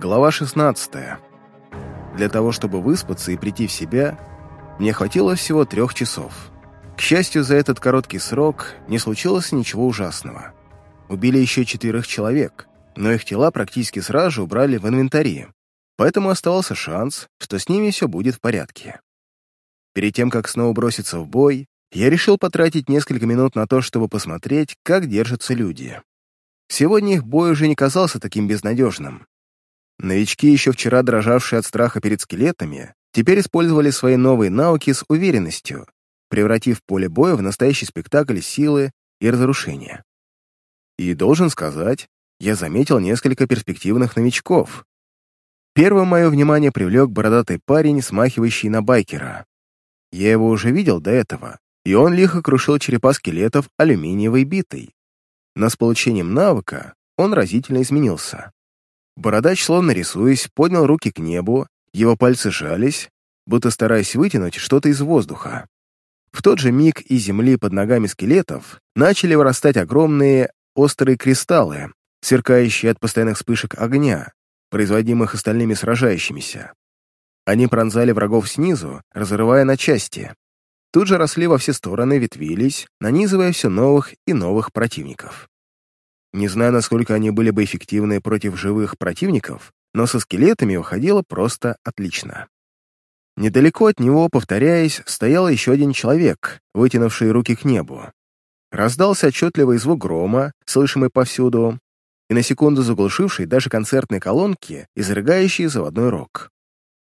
Глава 16. Для того, чтобы выспаться и прийти в себя, мне хватило всего трех часов. К счастью, за этот короткий срок не случилось ничего ужасного. Убили еще четырех человек, но их тела практически сразу же убрали в инвентари, поэтому оставался шанс, что с ними все будет в порядке. Перед тем, как снова броситься в бой, я решил потратить несколько минут на то, чтобы посмотреть, как держатся люди. Сегодня их бой уже не казался таким безнадежным. Новички, еще вчера дрожавшие от страха перед скелетами, теперь использовали свои новые навыки с уверенностью, превратив поле боя в настоящий спектакль силы и разрушения. И, должен сказать, я заметил несколько перспективных новичков. Первым мое внимание привлек бородатый парень, смахивающий на байкера. Я его уже видел до этого, и он лихо крушил черепа скелетов алюминиевой битой. Но с получением навыка он разительно изменился. Бородач, словно рисуясь, поднял руки к небу, его пальцы жались, будто стараясь вытянуть что-то из воздуха. В тот же миг из земли под ногами скелетов начали вырастать огромные острые кристаллы, сверкающие от постоянных вспышек огня, производимых остальными сражающимися. Они пронзали врагов снизу, разрывая на части. Тут же росли во все стороны, ветвились, нанизывая все новых и новых противников. Не знаю, насколько они были бы эффективны против живых противников, но со скелетами уходило просто отлично. Недалеко от него, повторяясь, стоял еще один человек, вытянувший руки к небу. Раздался отчетливый звук грома, слышимый повсюду, и на секунду заглушивший даже концертные колонки, изрыгающие заводной рок.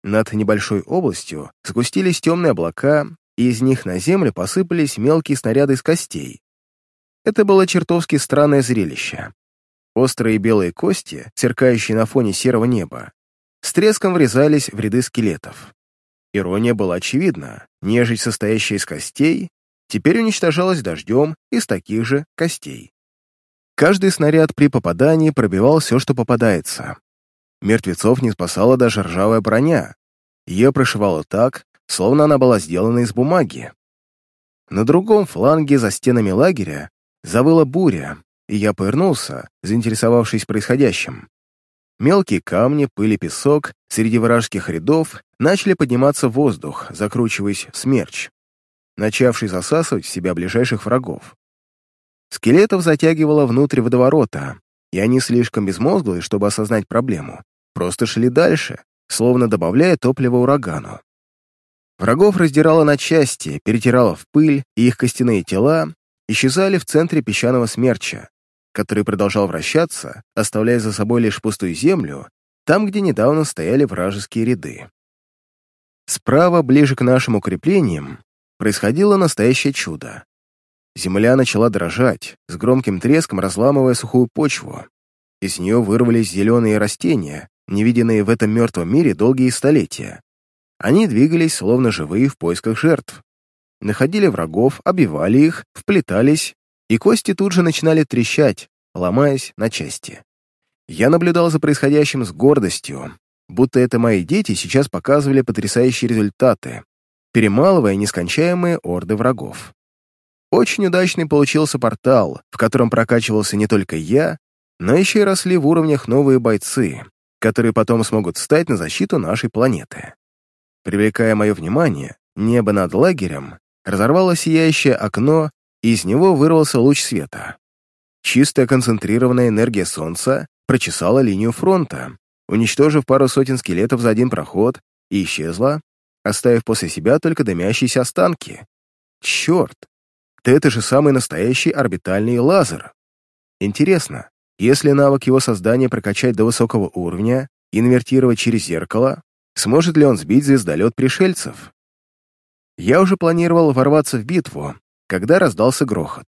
Над небольшой областью сгустились темные облака, и из них на землю посыпались мелкие снаряды из костей, это было чертовски странное зрелище. Острые белые кости, сверкающие на фоне серого неба, с треском врезались в ряды скелетов. Ирония была очевидна. Нежить, состоящая из костей, теперь уничтожалась дождем из таких же костей. Каждый снаряд при попадании пробивал все, что попадается. Мертвецов не спасала даже ржавая броня. Ее прошивало так, словно она была сделана из бумаги. На другом фланге, за стенами лагеря, Завыла буря, и я повернулся, заинтересовавшись происходящим. Мелкие камни, пыль и песок среди вражеских рядов начали подниматься в воздух, закручиваясь в смерч, начавший засасывать в себя ближайших врагов. Скелетов затягивало внутрь водоворота, и они слишком безмозглые, чтобы осознать проблему, просто шли дальше, словно добавляя топливо урагану. Врагов раздирало на части, перетирало в пыль, и их костяные тела исчезали в центре песчаного смерча, который продолжал вращаться, оставляя за собой лишь пустую землю, там, где недавно стояли вражеские ряды. Справа, ближе к нашим укреплениям, происходило настоящее чудо. Земля начала дрожать, с громким треском разламывая сухую почву. Из нее вырвались зеленые растения, невиденные в этом мертвом мире долгие столетия. Они двигались, словно живые, в поисках жертв находили врагов, обивали их, вплетались, и кости тут же начинали трещать, ломаясь на части. Я наблюдал за происходящим с гордостью, будто это мои дети сейчас показывали потрясающие результаты, перемалывая нескончаемые орды врагов. Очень удачный получился портал, в котором прокачивался не только я, но еще и росли в уровнях новые бойцы, которые потом смогут встать на защиту нашей планеты. Привлекая мое внимание, небо над лагерем разорвало сияющее окно, и из него вырвался луч света. Чистая концентрированная энергия Солнца прочесала линию фронта, уничтожив пару сотен скелетов за один проход, и исчезла, оставив после себя только дымящиеся останки. Черт! Да это же самый настоящий орбитальный лазер. Интересно, если навык его создания прокачать до высокого уровня, инвертировать через зеркало, сможет ли он сбить звездолет пришельцев? Я уже планировал ворваться в битву, когда раздался грохот.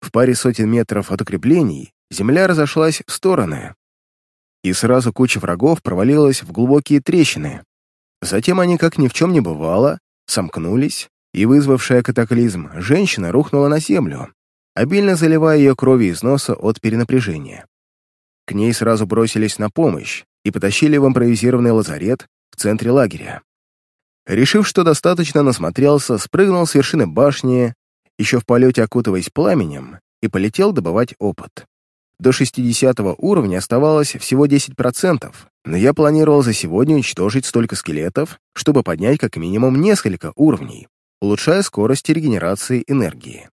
В паре сотен метров от укреплений земля разошлась в стороны, и сразу куча врагов провалилась в глубокие трещины. Затем они, как ни в чем не бывало, сомкнулись, и вызвавшая катаклизм женщина рухнула на землю, обильно заливая ее кровью из носа от перенапряжения. К ней сразу бросились на помощь и потащили в импровизированный лазарет в центре лагеря. Решив, что достаточно насмотрелся, спрыгнул с вершины башни, еще в полете окутываясь пламенем, и полетел добывать опыт. до 60 уровня оставалось всего 10%, но я планировал за сегодня уничтожить столько скелетов, чтобы поднять как минимум несколько уровней, улучшая скорость регенерации энергии.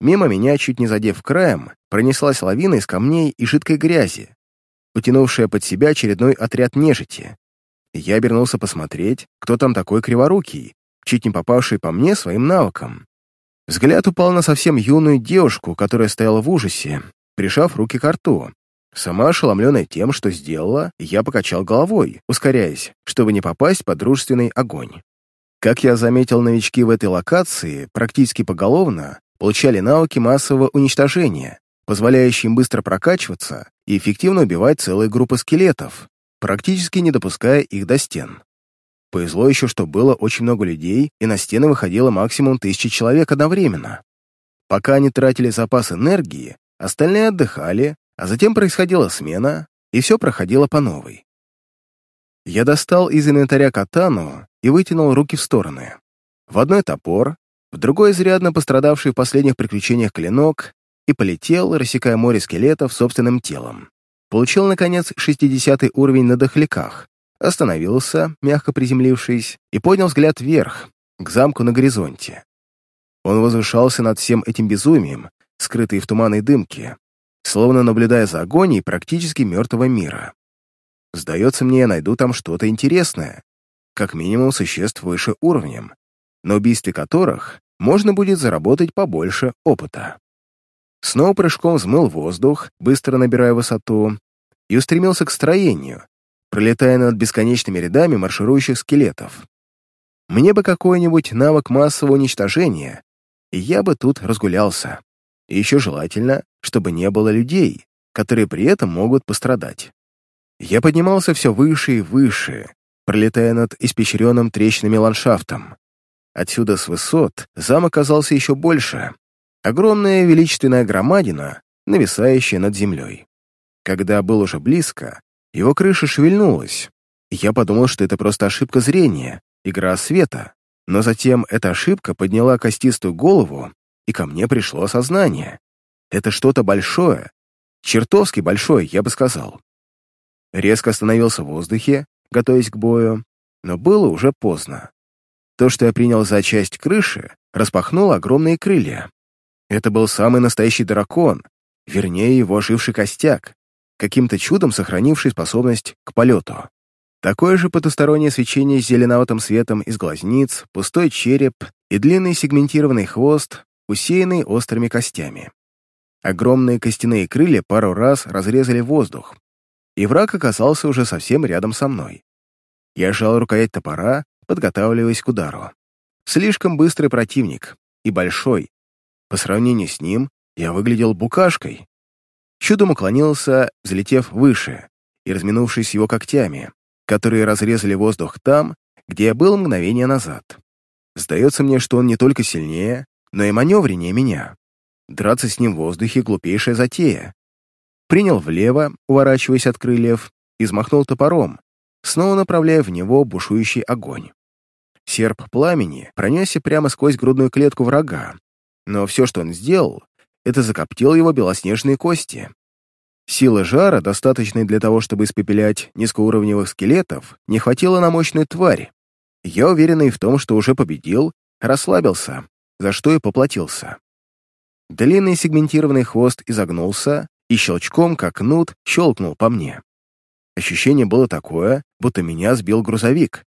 Мимо меня, чуть не задев краем, пронеслась лавина из камней и жидкой грязи, утянувшая под себя очередной отряд нежити. Я обернулся посмотреть, кто там такой криворукий, чуть не попавший по мне своим навыком. Взгляд упал на совсем юную девушку, которая стояла в ужасе, прижав руки к рту. Сама ошеломленная тем, что сделала, я покачал головой, ускоряясь, чтобы не попасть под дружественный огонь. Как я заметил, новички в этой локации практически поголовно получали навыки массового уничтожения, позволяющие им быстро прокачиваться и эффективно убивать целые группы скелетов, практически не допуская их до стен. Повезло еще, что было очень много людей, и на стены выходило максимум тысячи человек одновременно. Пока они тратили запас энергии, Остальные отдыхали, а затем происходила смена, и все проходило по новой. Я достал из инвентаря катану и вытянул руки в стороны. В одной топор, в другой изрядно пострадавший в последних приключениях клинок и полетел, рассекая море скелетов собственным телом. Получил, наконец, 60 уровень на дохляках, остановился, мягко приземлившись, и поднял взгляд вверх, к замку на горизонте. Он возвышался над всем этим безумием, скрытые в туманной дымке, словно наблюдая за агонией практически мертвого мира. Сдается мне, я найду там что-то интересное, как минимум существ выше уровнем, на убийстве которых можно будет заработать побольше опыта. Снова прыжком взмыл воздух, быстро набирая высоту, и устремился к строению, пролетая над бесконечными рядами марширующих скелетов. Мне бы какой-нибудь навык массового уничтожения, и я бы тут разгулялся. И еще желательно, чтобы не было людей, которые при этом могут пострадать. Я поднимался все выше и выше, пролетая над испещренным трещинами ландшафтом. Отсюда с высот замок казался еще больше. Огромная величественная громадина, нависающая над землей. Когда был уже близко, его крыша шевельнулась. Я подумал, что это просто ошибка зрения, игра света. Но затем эта ошибка подняла костистую голову и ко мне пришло осознание. Это что-то большое, чертовски большое, я бы сказал. Резко остановился в воздухе, готовясь к бою, но было уже поздно. То, что я принял за часть крыши, распахнуло огромные крылья. Это был самый настоящий дракон, вернее, его оживший костяк, каким-то чудом сохранивший способность к полету. Такое же потустороннее свечение с зеленоватым светом из глазниц, пустой череп и длинный сегментированный хвост усеянный острыми костями. Огромные костяные крылья пару раз разрезали воздух, и враг оказался уже совсем рядом со мной. Я сжал рукоять топора, подготавливаясь к удару. Слишком быстрый противник и большой. По сравнению с ним я выглядел букашкой. Чудом уклонился, взлетев выше и разминувшись его когтями, которые разрезали воздух там, где я был мгновение назад. Сдается мне, что он не только сильнее, но и маневреннее меня. Драться с ним в воздухе — глупейшая затея. Принял влево, уворачиваясь от крыльев, и взмахнул топором, снова направляя в него бушующий огонь. Серп пламени пронесся прямо сквозь грудную клетку врага, но все, что он сделал, это закоптил его белоснежные кости. Силы жара, достаточной для того, чтобы испепелять низкоуровневых скелетов, не хватило на мощную тварь. Я, уверенный в том, что уже победил, расслабился за что и поплатился. Длинный сегментированный хвост изогнулся и щелчком, как нут, щелкнул по мне. Ощущение было такое, будто меня сбил грузовик.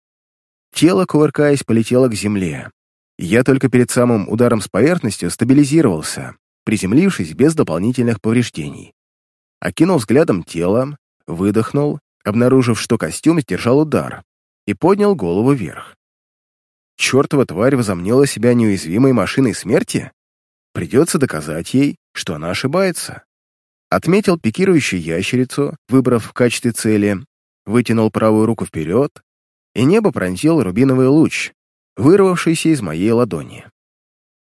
Тело, кувыркаясь, полетело к земле. Я только перед самым ударом с поверхностью стабилизировался, приземлившись без дополнительных повреждений. Окинул взглядом тело, выдохнул, обнаружив, что костюм сдержал удар, и поднял голову вверх. Чертова тварь возомнила себя неуязвимой машиной смерти? Придется доказать ей, что она ошибается. Отметил пикирующую ящерицу, выбрав в качестве цели, вытянул правую руку вперед, и небо пронзил рубиновый луч, вырвавшийся из моей ладони.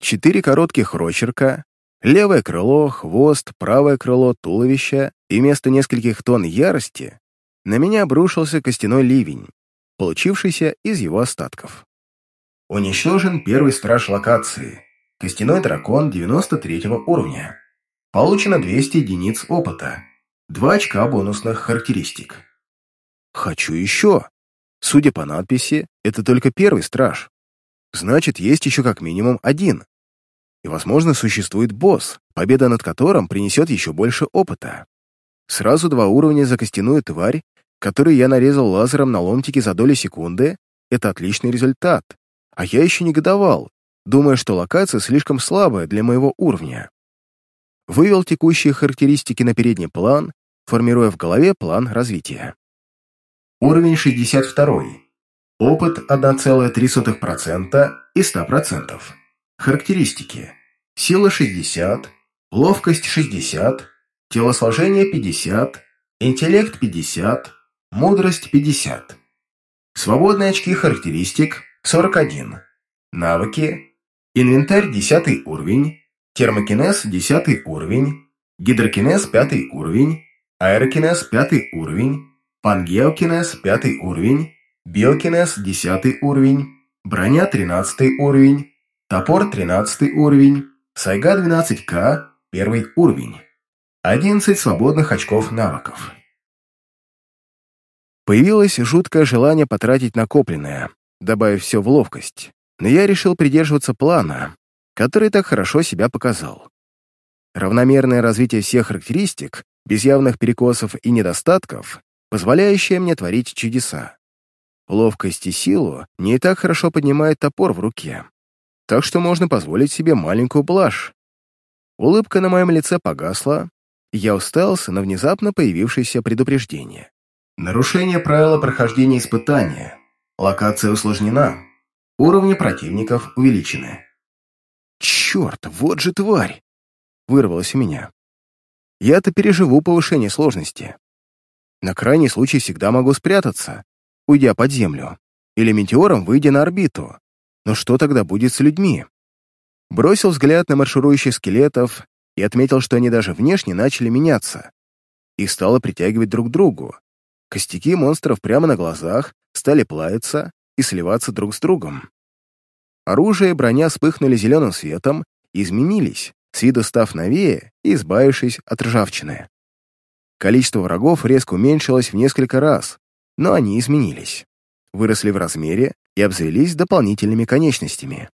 Четыре коротких рочерка, левое крыло, хвост, правое крыло, туловище, и вместо нескольких тонн ярости на меня обрушился костяной ливень, получившийся из его остатков. Уничтожен первый страж локации. Костяной дракон 93 уровня. Получено 200 единиц опыта. 2 очка бонусных характеристик. Хочу еще. Судя по надписи, это только первый страж. Значит, есть еще как минимум один. И, возможно, существует босс, победа над которым принесет еще больше опыта. Сразу два уровня за костяную тварь, которую я нарезал лазером на ломтики за доли секунды, это отличный результат. А я еще негодовал, думая, что локация слишком слабая для моего уровня. Вывел текущие характеристики на передний план, формируя в голове план развития. Уровень 62. Опыт 1,3% и 100%. Характеристики. Сила 60, ловкость 60, телосложение 50, интеллект 50, мудрость 50. Свободные очки характеристик 41. Навыки. Инвентарь 10 уровень, термокинез 10 уровень, гидрокинез 5 уровень, аэрокинез 5 уровень, пангеокинез 5 уровень, биокинез 10 уровень, броня 13 уровень, топор 13 уровень, сайга 12к 1 уровень. 11 свободных очков навыков. Появилось жуткое желание потратить накопленное, добавив все в ловкость, но я решил придерживаться плана, который так хорошо себя показал. Равномерное развитие всех характеристик, без явных перекосов и недостатков, позволяющее мне творить чудеса. Ловкость и силу не так хорошо поднимает топор в руке, так что можно позволить себе маленькую блажь. Улыбка на моем лице погасла, и я уставился на внезапно появившееся предупреждение. Нарушение правила прохождения испытания. Локация усложнена. Уровни противников увеличены. «Черт, вот же тварь!» — вырвалось у меня. «Я-то переживу повышение сложности. На крайний случай всегда могу спрятаться, уйдя под землю, или метеором выйдя на орбиту. Но что тогда будет с людьми?» Бросил взгляд на марширующих скелетов и отметил, что они даже внешне начали меняться. Их стало притягивать друг к другу, Костяки монстров прямо на глазах стали плавиться и сливаться друг с другом. Оружие и броня вспыхнули зеленым светом и изменились, с виду став новее и избавившись от ржавчины. Количество врагов резко уменьшилось в несколько раз, но они изменились. Выросли в размере и обзавелись дополнительными конечностями.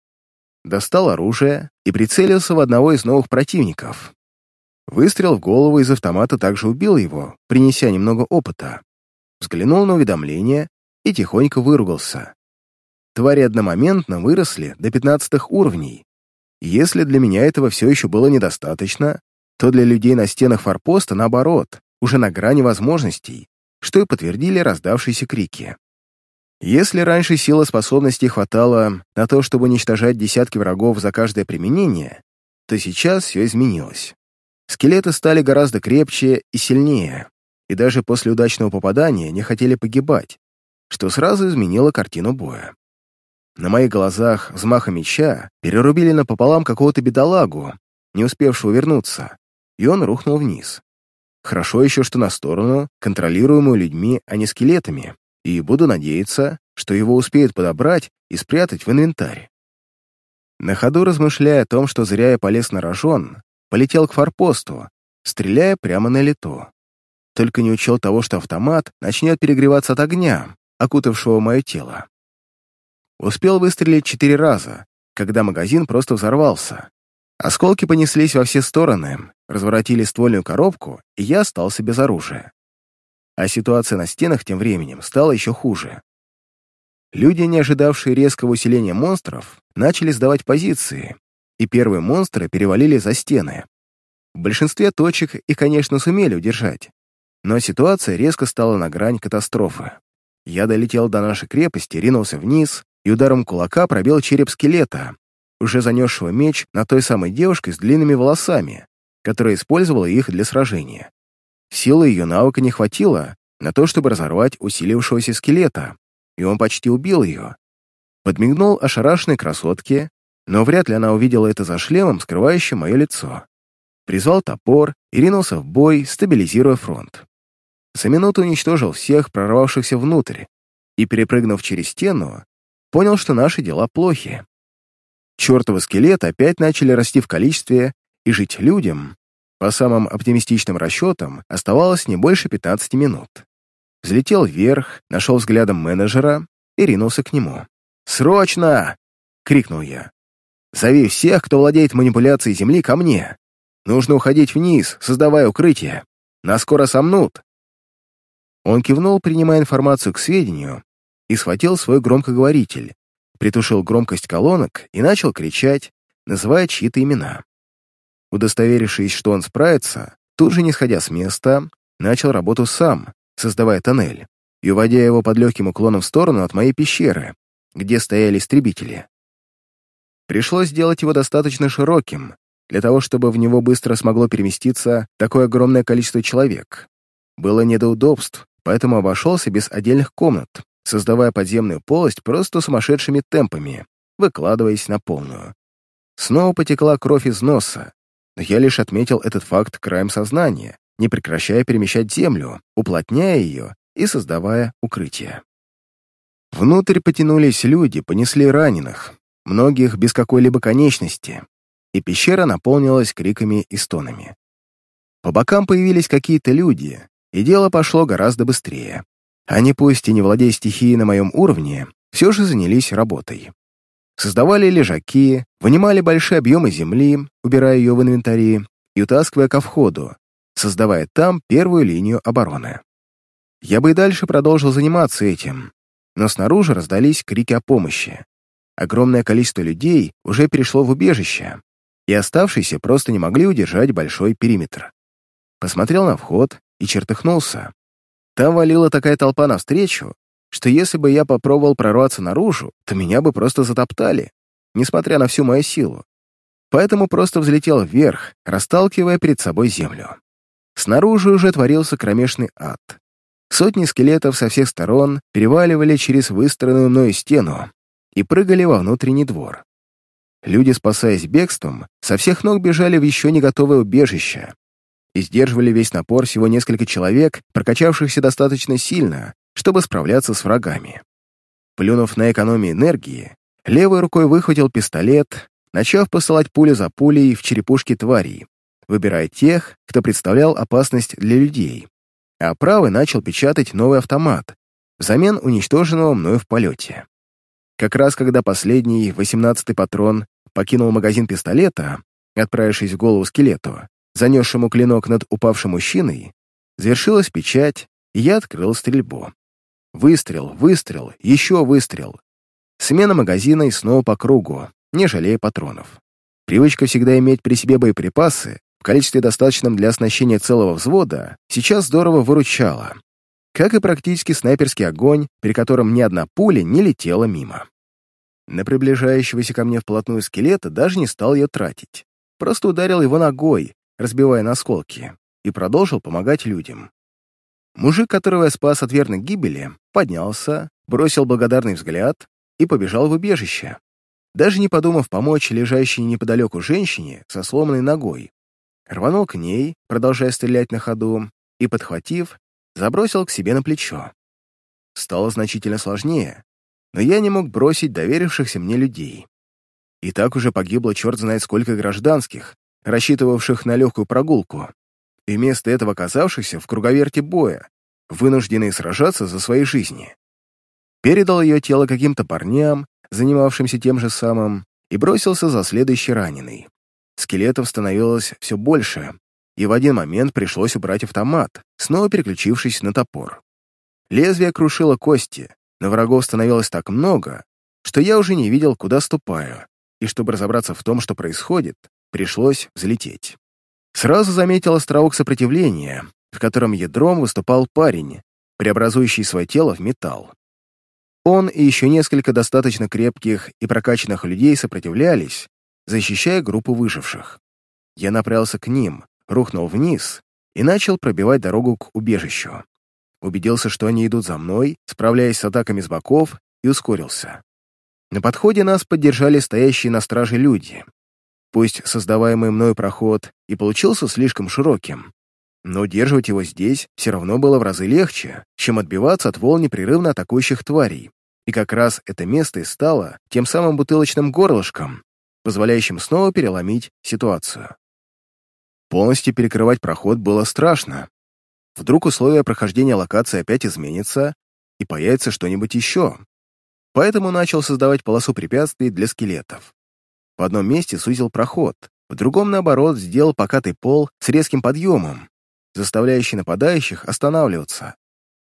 Достал оружие и прицелился в одного из новых противников. Выстрел в голову из автомата также убил его, принеся немного опыта взглянул на уведомление и тихонько выругался. Твари одномоментно выросли до пятнадцатых уровней. Если для меня этого все еще было недостаточно, то для людей на стенах форпоста, наоборот, уже на грани возможностей, что и подтвердили раздавшиеся крики. Если раньше силы способностей хватало на то, чтобы уничтожать десятки врагов за каждое применение, то сейчас все изменилось. Скелеты стали гораздо крепче и сильнее и даже после удачного попадания не хотели погибать, что сразу изменило картину боя. На моих глазах взмаха меча перерубили напополам какого-то бедолагу, не успевшего вернуться, и он рухнул вниз. Хорошо еще, что на сторону, контролируемую людьми, а не скелетами, и буду надеяться, что его успеют подобрать и спрятать в инвентарь. На ходу размышляя о том, что зря я полез на рожон, полетел к форпосту, стреляя прямо на лету только не учел того, что автомат начнет перегреваться от огня, окутавшего мое тело. Успел выстрелить четыре раза, когда магазин просто взорвался. Осколки понеслись во все стороны, разворотили ствольную коробку, и я остался без оружия. А ситуация на стенах тем временем стала еще хуже. Люди, не ожидавшие резкого усиления монстров, начали сдавать позиции, и первые монстры перевалили за стены. В большинстве точек их, конечно, сумели удержать, но ситуация резко стала на грань катастрофы. Я долетел до нашей крепости, ринулся вниз и ударом кулака пробил череп скелета, уже занесшего меч на той самой девушке с длинными волосами, которая использовала их для сражения. Силы ее навыка не хватило на то, чтобы разорвать усилившегося скелета, и он почти убил ее. Подмигнул ошарашенной красотке, но вряд ли она увидела это за шлемом, скрывающим мое лицо. Призвал топор и ринулся в бой, стабилизируя фронт. За минуту уничтожил всех прорвавшихся внутрь и, перепрыгнув через стену, понял, что наши дела плохи. Чёртовы скелеты опять начали расти в количестве, и жить людям По самым оптимистичным расчетам, оставалось не больше 15 минут. Взлетел вверх, нашел взглядом менеджера и ринулся к нему. «Срочно!» — крикнул я. «Зови всех, кто владеет манипуляцией Земли, ко мне. Нужно уходить вниз, создавая укрытие. Нас скоро сомнут». Он кивнул, принимая информацию к сведению, и схватил свой громкоговоритель, притушил громкость колонок и начал кричать, называя чьи-то имена. Удостоверившись, что он справится, тут же, не сходя с места, начал работу сам, создавая тоннель, и уводя его под легким уклоном в сторону от моей пещеры, где стояли истребители. Пришлось сделать его достаточно широким, для того, чтобы в него быстро смогло переместиться такое огромное количество человек. Было не до удобств, поэтому обошелся без отдельных комнат, создавая подземную полость просто сумасшедшими темпами, выкладываясь на полную. Снова потекла кровь из носа, но я лишь отметил этот факт краем сознания, не прекращая перемещать землю, уплотняя ее и создавая укрытие. Внутрь потянулись люди, понесли раненых, многих без какой-либо конечности, и пещера наполнилась криками и стонами. По бокам появились какие-то люди, и дело пошло гораздо быстрее. Они, пусть и не владея стихией на моем уровне, все же занялись работой. Создавали лежаки, вынимали большие объемы земли, убирая ее в инвентари и утаскивая ко входу, создавая там первую линию обороны. Я бы и дальше продолжил заниматься этим, но снаружи раздались крики о помощи. Огромное количество людей уже перешло в убежище, и оставшиеся просто не могли удержать большой периметр. Посмотрел на вход и чертыхнулся. Там валила такая толпа навстречу, что если бы я попробовал прорваться наружу, то меня бы просто затоптали, несмотря на всю мою силу. Поэтому просто взлетел вверх, расталкивая перед собой землю. Снаружи уже творился кромешный ад. Сотни скелетов со всех сторон переваливали через выстроенную мною стену и прыгали во внутренний двор. Люди, спасаясь бегством, со всех ног бежали в еще не готовое убежище и сдерживали весь напор всего несколько человек, прокачавшихся достаточно сильно, чтобы справляться с врагами. Плюнув на экономию энергии, левой рукой выхватил пистолет, начав посылать пули за пулей в черепушки тварей, выбирая тех, кто представлял опасность для людей, а правый начал печатать новый автомат взамен уничтоженного мною в полете. Как раз когда последний, восемнадцатый патрон, покинул магазин пистолета, отправившись в голову скелету, занесшему клинок над упавшим мужчиной, завершилась печать, и я открыл стрельбу. Выстрел, выстрел, еще выстрел. Смена магазина и снова по кругу, не жалея патронов. Привычка всегда иметь при себе боеприпасы в количестве достаточном для оснащения целого взвода сейчас здорово выручала. Как и практически снайперский огонь, при котором ни одна пуля не летела мимо. На приближающегося ко мне вплотную скелета даже не стал ее тратить. Просто ударил его ногой, разбивая на осколки, и продолжил помогать людям. Мужик, которого я спас от верной гибели, поднялся, бросил благодарный взгляд и побежал в убежище, даже не подумав помочь лежащей неподалеку женщине со сломанной ногой. Рванул к ней, продолжая стрелять на ходу, и, подхватив, забросил к себе на плечо. Стало значительно сложнее, но я не мог бросить доверившихся мне людей. И так уже погибло черт знает сколько гражданских, рассчитывавших на легкую прогулку, и вместо этого оказавшихся в круговерте боя, вынужденные сражаться за свои жизни. Передал ее тело каким-то парням, занимавшимся тем же самым, и бросился за следующий раненый. Скелетов становилось все больше, и в один момент пришлось убрать автомат, снова переключившись на топор. Лезвие крушило кости, но врагов становилось так много, что я уже не видел, куда ступаю, и чтобы разобраться в том, что происходит, пришлось взлететь. Сразу заметил островок сопротивления, в котором ядром выступал парень, преобразующий свое тело в металл. Он и еще несколько достаточно крепких и прокачанных людей сопротивлялись, защищая группу выживших. Я направился к ним, рухнул вниз и начал пробивать дорогу к убежищу. Убедился, что они идут за мной, справляясь с атаками с боков, и ускорился. На подходе нас поддержали стоящие на страже люди. Пусть создаваемый мною проход и получился слишком широким, но удерживать его здесь все равно было в разы легче, чем отбиваться от волн непрерывно атакующих тварей. И как раз это место и стало тем самым бутылочным горлышком, позволяющим снова переломить ситуацию. Полностью перекрывать проход было страшно. Вдруг условия прохождения локации опять изменятся, и появится что-нибудь еще. Поэтому начал создавать полосу препятствий для скелетов. В одном месте сузил проход, в другом, наоборот, сделал покатый пол с резким подъемом, заставляющий нападающих останавливаться.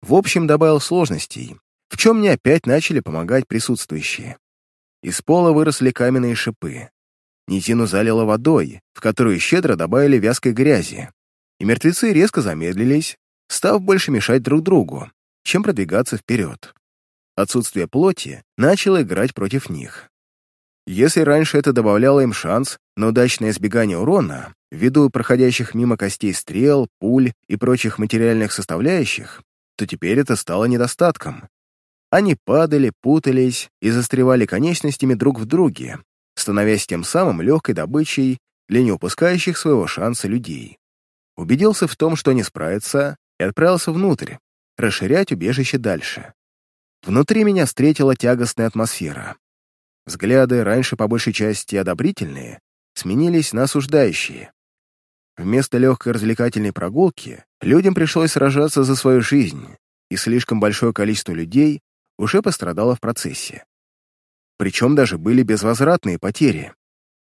В общем, добавил сложностей, в чем мне опять начали помогать присутствующие. Из пола выросли каменные шипы. Низину залило водой, в которую щедро добавили вязкой грязи, и мертвецы резко замедлились, став больше мешать друг другу, чем продвигаться вперед. Отсутствие плоти начало играть против них. Если раньше это добавляло им шанс на удачное избегание урона, ввиду проходящих мимо костей стрел, пуль и прочих материальных составляющих, то теперь это стало недостатком. Они падали, путались и застревали конечностями друг в друге, становясь тем самым легкой добычей для не упускающих своего шанса людей. Убедился в том, что они справятся, и отправился внутрь, расширять убежище дальше. Внутри меня встретила тягостная атмосфера. Взгляды, раньше по большей части одобрительные, сменились на осуждающие. Вместо легкой развлекательной прогулки людям пришлось сражаться за свою жизнь, и слишком большое количество людей уже пострадало в процессе. Причем даже были безвозвратные потери.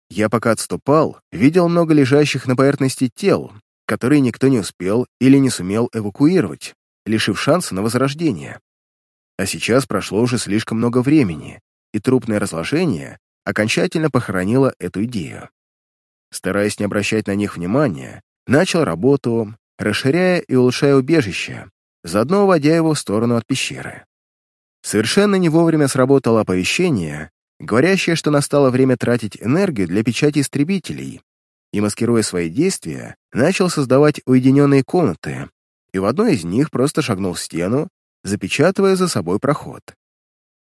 Я пока отступал, видел много лежащих на поверхности тел, которые никто не успел или не сумел эвакуировать, лишив шанса на возрождение. А сейчас прошло уже слишком много времени, и трупное разложение окончательно похоронило эту идею. Стараясь не обращать на них внимания, начал работу, расширяя и улучшая убежище, заодно уводя его в сторону от пещеры. Совершенно не вовремя сработало оповещение, говорящее, что настало время тратить энергию для печати истребителей, и, маскируя свои действия, начал создавать уединенные комнаты, и в одной из них просто шагнул в стену, запечатывая за собой проход.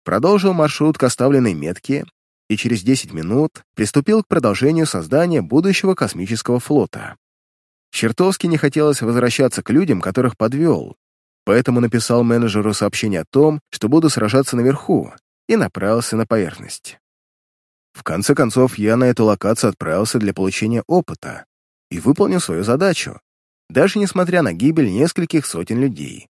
Продолжил маршрут к оставленной метке и через 10 минут приступил к продолжению создания будущего космического флота. Чертовски не хотелось возвращаться к людям, которых подвел, поэтому написал менеджеру сообщение о том, что буду сражаться наверху, и направился на поверхность. В конце концов, я на эту локацию отправился для получения опыта и выполнил свою задачу, даже несмотря на гибель нескольких сотен людей.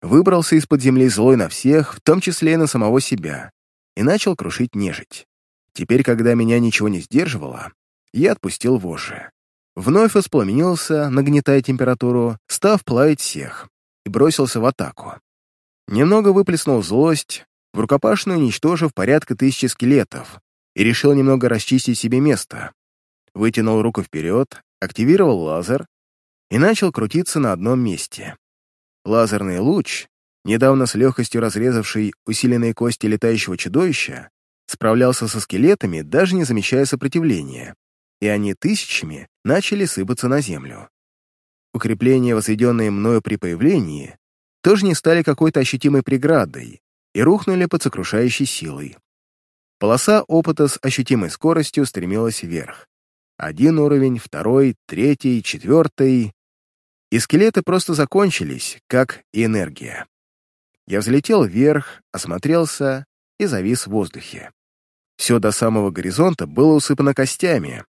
Выбрался из-под земли злой на всех, в том числе и на самого себя, и начал крушить нежить. Теперь, когда меня ничего не сдерживало, я отпустил вожжи. Вновь воспламенился, нагнетая температуру, став плавить всех, и бросился в атаку. Немного выплеснул злость, в рукопашную уничтожив порядка тысячи скелетов, и решил немного расчистить себе место. Вытянул руку вперед, активировал лазер и начал крутиться на одном месте. Лазерный луч, недавно с легкостью разрезавший усиленные кости летающего чудовища, справлялся со скелетами, даже не замечая сопротивления, и они тысячами начали сыпаться на землю. Укрепления, возведенные мною при появлении, тоже не стали какой-то ощутимой преградой и рухнули под сокрушающей силой. Полоса опыта с ощутимой скоростью стремилась вверх. Один уровень, второй, третий, четвертый и скелеты просто закончились, как и энергия. Я взлетел вверх, осмотрелся и завис в воздухе. Все до самого горизонта было усыпано костями,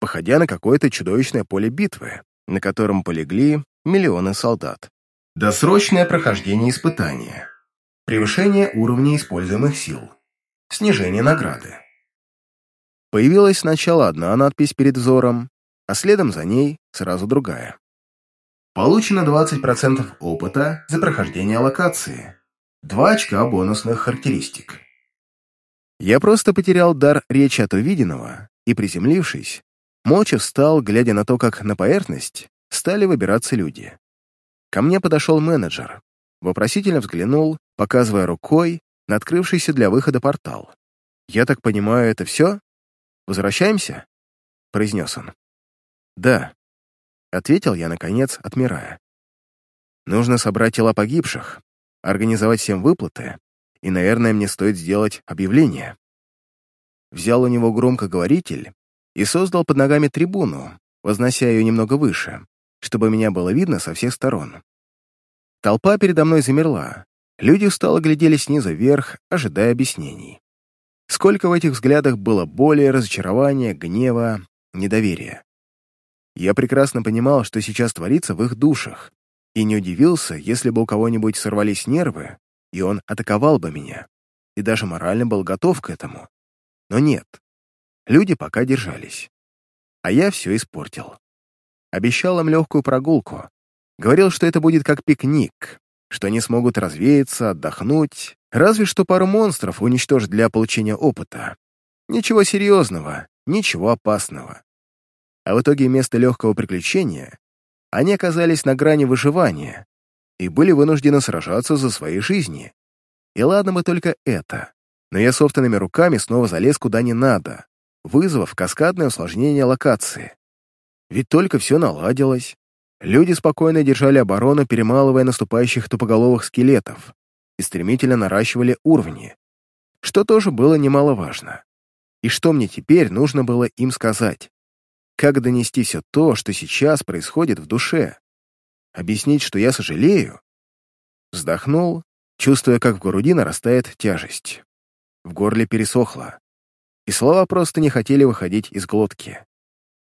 походя на какое-то чудовищное поле битвы, на котором полегли миллионы солдат. Досрочное прохождение испытания. Превышение уровня используемых сил. Снижение награды. Появилась сначала одна надпись перед взором, а следом за ней сразу другая. Получено 20% опыта за прохождение локации. 2 очка бонусных характеристик. Я просто потерял дар речи от увиденного и, приземлившись, молча встал, глядя на то, как на поверхность стали выбираться люди. Ко мне подошел менеджер, вопросительно взглянул, показывая рукой на открывшийся для выхода портал. «Я так понимаю, это все? Возвращаемся?» — произнес он. «Да», Ответил я, наконец, отмирая. Нужно собрать тела погибших, организовать всем выплаты, и, наверное, мне стоит сделать объявление. Взял у него громкоговоритель и создал под ногами трибуну, вознося ее немного выше, чтобы меня было видно со всех сторон. Толпа передо мной замерла. Люди устало глядели снизу вверх, ожидая объяснений. Сколько в этих взглядах было боли, разочарования, гнева, недоверия. Я прекрасно понимал, что сейчас творится в их душах, и не удивился, если бы у кого-нибудь сорвались нервы, и он атаковал бы меня, и даже морально был готов к этому. Но нет, люди пока держались. А я все испортил. Обещал им легкую прогулку, говорил, что это будет как пикник, что они смогут развеяться, отдохнуть, разве что пару монстров уничтожить для получения опыта. Ничего серьезного, ничего опасного. А в итоге вместо легкого приключения они оказались на грани выживания и были вынуждены сражаться за свои жизни. И ладно бы только это, но я собственными руками снова залез куда не надо, вызвав каскадное усложнение локации. Ведь только все наладилось. Люди спокойно держали оборону, перемалывая наступающих тупоголовых скелетов и стремительно наращивали уровни, что тоже было немаловажно. И что мне теперь нужно было им сказать? Как донести все то, что сейчас происходит в душе? Объяснить, что я сожалею? Вздохнул, чувствуя, как в груди нарастает тяжесть. В горле пересохло, и слова просто не хотели выходить из глотки.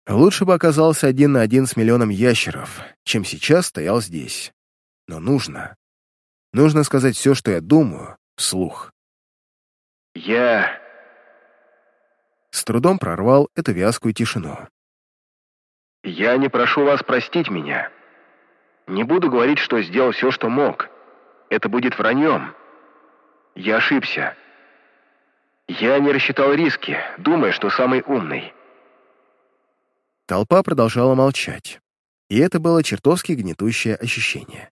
Лучше бы оказался один на один с миллионом ящеров, чем сейчас стоял здесь. Но нужно. Нужно сказать все, что я думаю, вслух. «Я с трудом прорвал эту вязкую тишину. «Я не прошу вас простить меня. Не буду говорить, что сделал все, что мог. Это будет враньем. Я ошибся. Я не рассчитал риски, думая, что самый умный». Толпа продолжала молчать, и это было чертовски гнетущее ощущение.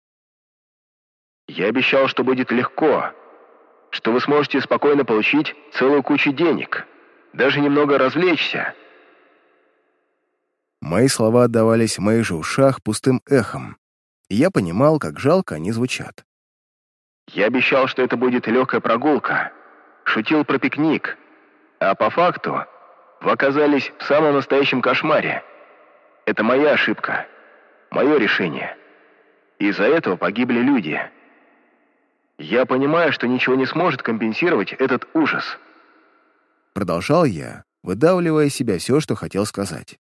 «Я обещал, что будет легко, что вы сможете спокойно получить целую кучу денег» даже немного развлечься». Мои слова отдавались в моих же ушах пустым эхом, и я понимал, как жалко они звучат. «Я обещал, что это будет легкая прогулка, шутил про пикник, а по факту вы оказались в самом настоящем кошмаре. Это моя ошибка, мое решение. Из-за этого погибли люди. Я понимаю, что ничего не сможет компенсировать этот ужас». Продолжал я, выдавливая из себя все, что хотел сказать.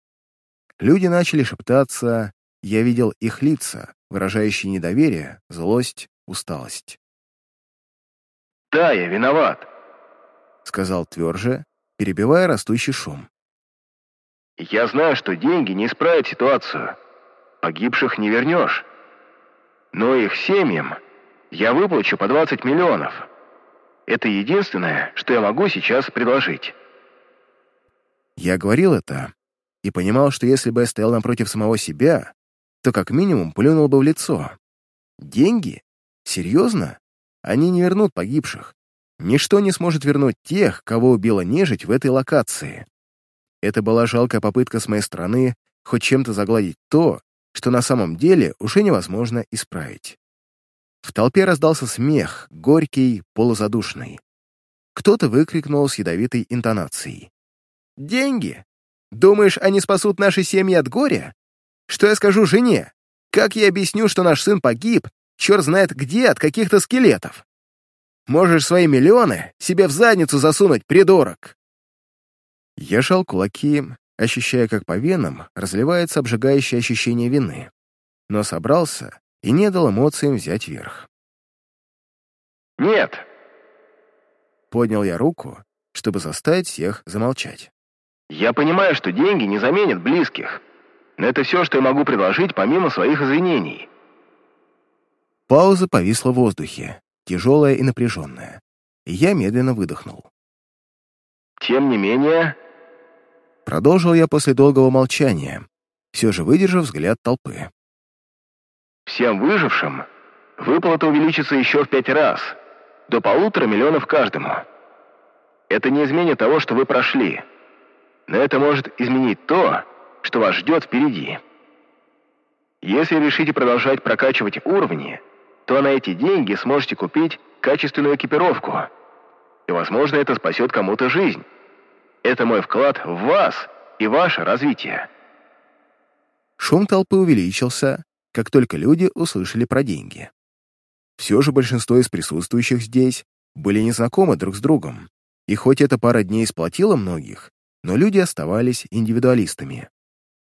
Люди начали шептаться, я видел их лица, выражающие недоверие, злость, усталость. «Да, я виноват», — сказал тверже, перебивая растущий шум. «Я знаю, что деньги не исправят ситуацию. Погибших не вернешь. Но их семьям я выплачу по 20 миллионов. Это единственное, что я могу сейчас предложить». Я говорил это и понимал, что если бы я стоял напротив самого себя, то как минимум плюнул бы в лицо. Деньги? Серьезно? Они не вернут погибших. Ничто не сможет вернуть тех, кого убила нежить в этой локации. Это была жалкая попытка с моей стороны хоть чем-то загладить то, что на самом деле уже невозможно исправить. В толпе раздался смех, горький, полузадушный. Кто-то выкрикнул с ядовитой интонацией. «Деньги? Думаешь, они спасут наши семьи от горя? Что я скажу жене? Как я объясню, что наш сын погиб, черт знает где, от каких-то скелетов? Можешь свои миллионы себе в задницу засунуть, придурок!» Я жал кулаки, ощущая, как по венам разливается обжигающее ощущение вины, но собрался и не дал эмоциям взять верх. «Нет!» Поднял я руку, чтобы заставить всех замолчать. «Я понимаю, что деньги не заменят близких, но это все, что я могу предложить помимо своих извинений». Пауза повисла в воздухе, тяжелая и напряженная, я медленно выдохнул. «Тем не менее...» Продолжил я после долгого молчания, все же выдержав взгляд толпы. Всем выжившим выплата увеличится еще в пять раз, до полутора миллионов каждому. Это не изменит того, что вы прошли, но это может изменить то, что вас ждет впереди. Если решите продолжать прокачивать уровни, то на эти деньги сможете купить качественную экипировку. И, возможно, это спасет кому-то жизнь. Это мой вклад в вас и ваше развитие. Шум толпы увеличился, как только люди услышали про деньги. Все же большинство из присутствующих здесь были незнакомы друг с другом, и хоть эта пара дней сплотила многих, но люди оставались индивидуалистами.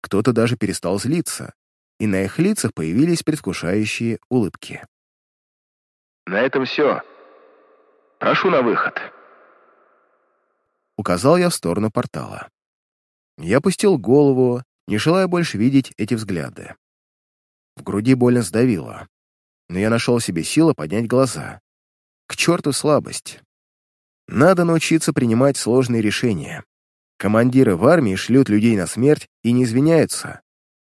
кто-то даже перестал злиться, и на их лицах появились предвкушающие улыбки. «На этом все. Прошу на выход». Указал я в сторону портала. Я опустил голову, не желая больше видеть эти взгляды. В груди больно сдавило, но я нашел в себе силы поднять глаза. К черту слабость. Надо научиться принимать сложные решения. Командиры в армии шлют людей на смерть и не извиняются.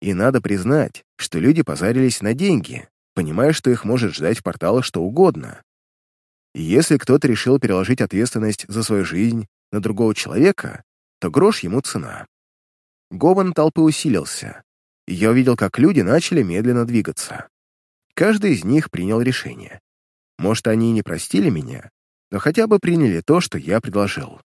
И надо признать, что люди позарились на деньги, понимая, что их может ждать в порталах что угодно. И если кто-то решил переложить ответственность за свою жизнь на другого человека, то грош ему цена. Гомон толпы усилился, и я увидел, как люди начали медленно двигаться. Каждый из них принял решение. Может, они и не простили меня, но хотя бы приняли то, что я предложил.